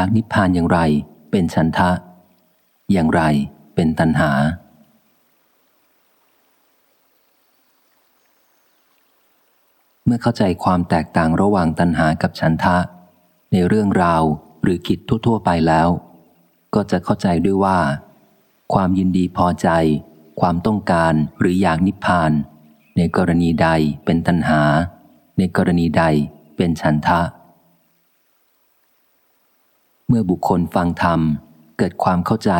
อยากนิพพานอย่างไร เป็นฉันทะ อย่างไรเป็นตัณหา เมื่อเข้าใจความแตกต่างระหว่างตัณหากับฉันทะ ในเรื่องราวหรือกิจทั่ว ๆ ไปแล้ว ก็จะเข้าใจด้วยว่า ความยินดีพอใจ ความต้องการหรืออยากนิพพาน ในกรณีใดเป็นตัณหา ในกรณีใดเป็นฉันทะ เมื่อบุคคลฟังธรรม เกิดความเข้าใจ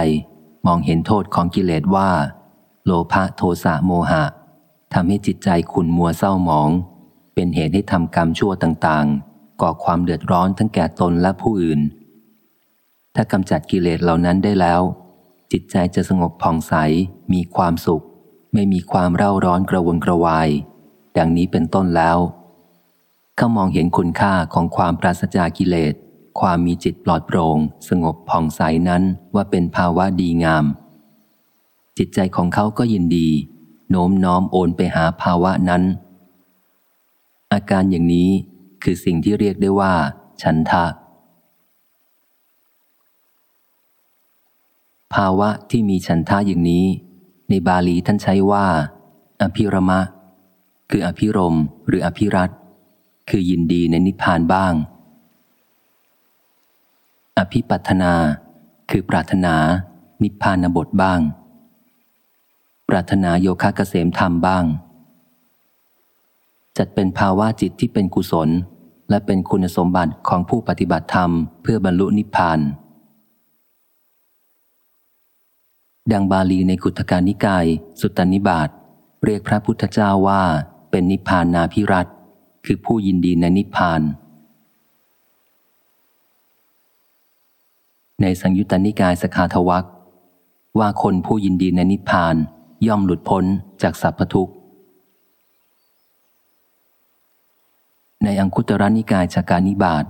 มองเห็นโทษของกิเลสว่า โลภะโทสะโมหะทำให้จิตใจขุนมัวเศร้าหมอง เป็นเหตุให้ทำกรรมชั่วต่างๆ ก่อความเดือดร้อนทั้งแก่ตนและผู้อื่น ถ้ากำจัดกิเลสเหล่านั้นได้แล้ว จิตใจจะสงบผ่องใส มีความสุข ไม่มีความเร่าร้อนกระวนกระวาย ดังนี้เป็นต้นแล้วเขามองเห็นคุณค่าของความปราศจากกิเลส ความมีจิตปลอดโปร่งสงบผ่องใสนั้นว่าเป็นภาวะดีงาม จิตใจของเขาก็ยินดี โน้มน้อมโอนไปหาภาวะนั้น อาการอย่างนี้คือสิ่งที่เรียกได้ว่า ฉันทะ ภาวะที่มีฉันทะอย่างนี้ ในบาลีท่านใช้ว่า อภิรมะ คืออภิรมหรืออภิรัตคือยินดีในนิพพานบ้าง อภิปัฒนา คือปรารถนา นิพพานบทบ้าง ปรารถนาโยคะเกษมธรรมบ้าง จัดเป็นภาวะจิตที่เป็นกุศล และเป็นคุณสมบัติของผู้ปฏิบัติธรรมเพื่อบรรลุนิพพาน ดังบาลีในกุตการนิกาย สุตตนิบาตเรียกพระพุทธเจ้าว่าเป็นนิพพานนาพิรัตคือผู้ยินดีในนิพพาน ในสังยุตตนิกายสขาทวักว่าคนผู้ยินดีในนิพพานย่อมหลุดพ้นจากสัพพทุกข์ ในอังคุตรนิกายชาการนิบาต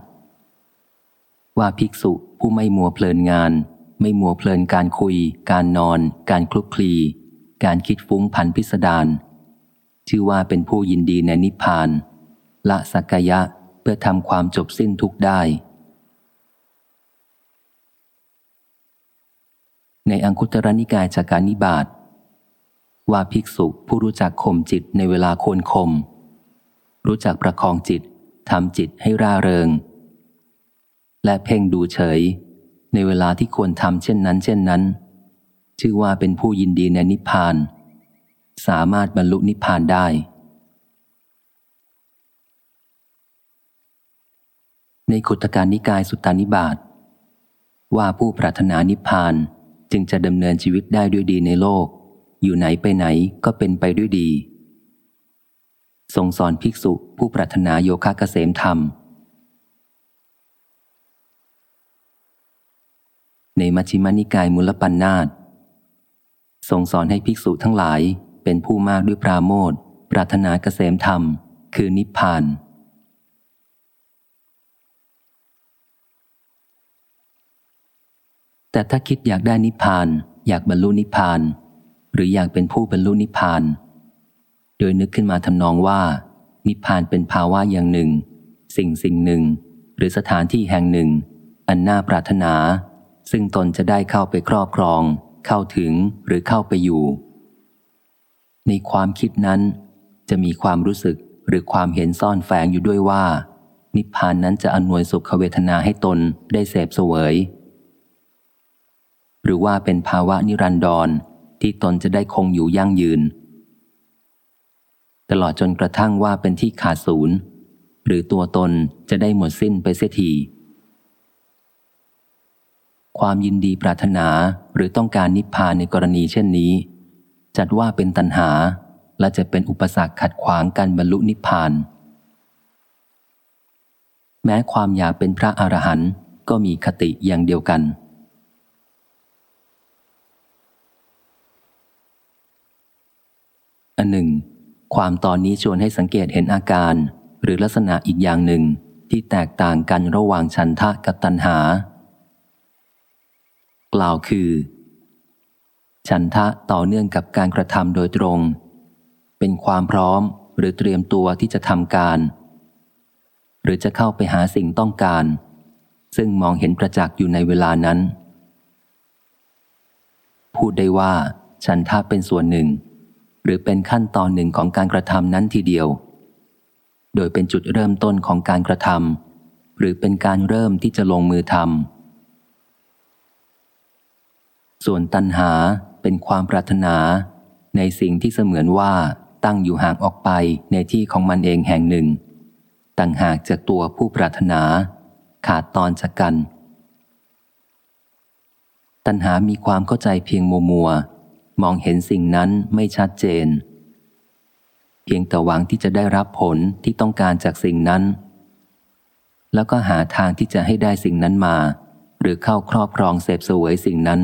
ว่าภิกษุผู้ไม่มัวเพลินงาน ไม่มัวเพลินการคุย การนอน การคลุกคลี การคิดฟุ้งพันพิสดารชื่อว่าเป็นผู้ยินดีในนิพพาน ละสักยะเพื่อทำความจบสิ้นทุกได้ ในอังคุตรนิกายจากการนิบาตว่าภิกษุผู้รู้จักข่มจิตในเวลาโควรข่มรู้จักประคองจิตทำจิตให้ร่าเริง และเพ่งดูเฉย ในเวลาที่ควรทำเช่นนั้น เช่นนั้น ชื่อว่าเป็นผู้ยินดีในนิพพาน สามารถบรรลุนิพพานได้ ในขุตการนิกายสุตตานิบาตว่าผู้ปรารถนานิพพาน จึงจะดำเนินชีวิตได้ด้วยดีในโลก อยู่ไหนไปไหนก็เป็นไปด้วยดี ทรงสอนภิกษุผู้ปรารถนาโยคะเกษมธรรม ในมัชฌิมานิกายมุลปันนาตทรงสอนให้ภิกษุทั้งหลายเป็นผู้มากด้วยปราโมทปรารถนาเกษมธรรม คือนิพพาน แต่ถ้าคิดอยากได้นิพพาน อยากบรรลุนิพพาน หรืออยากเป็นผู้บรรลุนิพพาน โดยนึกขึ้นมาทำนองว่า นิพพานเป็นภาวะอย่างหนึ่ง สิ่งสิ่งหนึ่ง หรือสถานที่แห่งหนึ่ง อันน่าปรารถนา ซึ่งตนจะได้เข้าไปครอบครอง เข้าถึงหรือเข้าไปอยู่ ในความคิดนั้น จะมีความรู้สึกหรือความเห็นซ่อนแฝงอยู่ด้วยว่า นิพพานนั้นจะอนวยสุขเวทนาให้ตนได้เสพเสวย หรือว่าเป็นภาวะนิรันดรที่ตนจะได้คงอยู่ยั่งยืน ตลอดจนกระทั่งว่าเป็นที่ขาดศูนย์ หรือตัวตนจะได้หมดสิ้นไปเสียทีความยินดีปรารถนาหรือต้องการนิพพานในกรณีเช่นนี้ จัดว่าเป็นตัณหาและจะเป็นอุปสรรคขัดขวางการบรรลุนิพพาน แม้ความอยากเป็นพระอรหันต์ก็มีคติอย่างเดียวกัน อันหนึ่ง ความตอนนี้ชวนให้สังเกตเห็นอาการ หรือลักษณะอีกอย่างหนึ่งที่แตกต่างกันระหว่างฉันทะกับตัณหา กล่าวคือ ฉันทะต่อเนื่องกับการกระทำโดยตรง เป็นความพร้อมหรือเตรียมตัวที่จะทำการ หรือจะเข้าไปหาสิ่งต้องการ ซึ่งมองเห็นประจักษ์อยู่ในเวลานั้น พูดได้ว่า ฉันทาเป็นส่วนหนึ่ง หรือเป็นขั้นตอนหนึ่งของการกระทำนั้นทีเดียว โดยเป็นจุดเริ่มต้นของการกระทำหรือเป็นการเริ่มที่จะลงมือทำส่วนตัณหาเป็นความปรารถนาในสิ่งที่เสมือนว่าตั้งอยู่ห่างออกไปในที่ของมันเองแห่งหนึ่ง ต่างหากจากตัวผู้ปรารถนา ขาดตอนจากกัน ตัณหามีความเข้าใจเพียงมัวมัว มองเห็นสิ่งนั้นไม่ชัดเจน เพียงแต่หวังที่จะได้รับผลที่ต้องการจากสิ่งนั้น แล้วก็หาทางที่จะให้ได้สิ่งนั้นมา หรือเข้าครอบครองเสพสวยสิ่งนั้น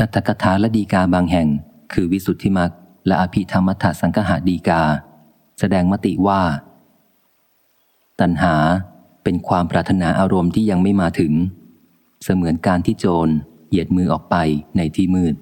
อัตถกถาและดีกาบางแห่ง คือวิสุทธิมักและอภิธรรมถสังคหาดีกา แสดงมติว่า ตัณหา เป็นความปรารถนาอารมณ์ที่ยังไม่มาถึง เสมือนการที่โจรเหยียดมือออกไปในที่มืด